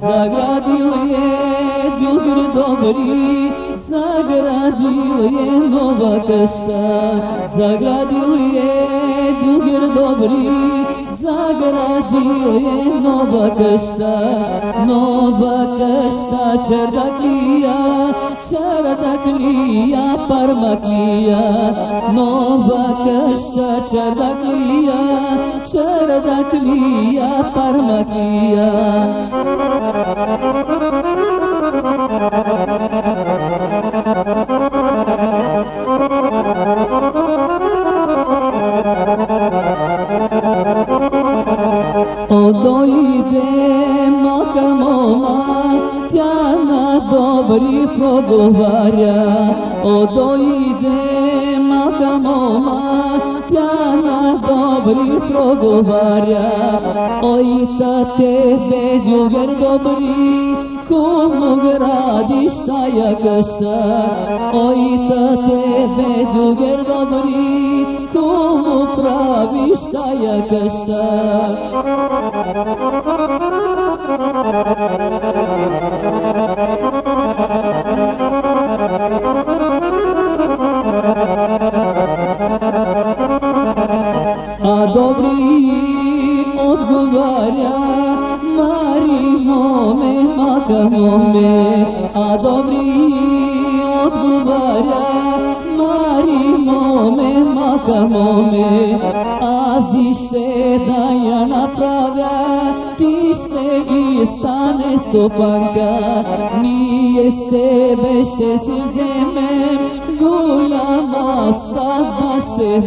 Zagradio je đubr dobri, zagradio je nova kasta, zagradio je đubr dobri, Zagradi nova kashta, nova kashta Čerdakija, Čerdakija, Parmaklija Nova kashta Čerdaklija, Čerdaklija, Parmaklija Majka moja, Tiana dobri progovarja, odo ide Majka moja, Tiana dobri progovarja, ojta tebe ljubav dobri, komu gradiš da ja kašta, ojta tebe ljubav dobri, komu praviš da ja kašta. o odgovarja Mari mome, maka mome, a dobri odgovarja Mari mome, maka mome, a ziște da ja napravlja pravea, ste ista nestopanka, nije s tebe šte se vzeme Gulama sva baš te